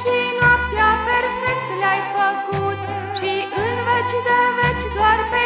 și noaptea perfect le-ai făcut. Și în veci de veci doar pe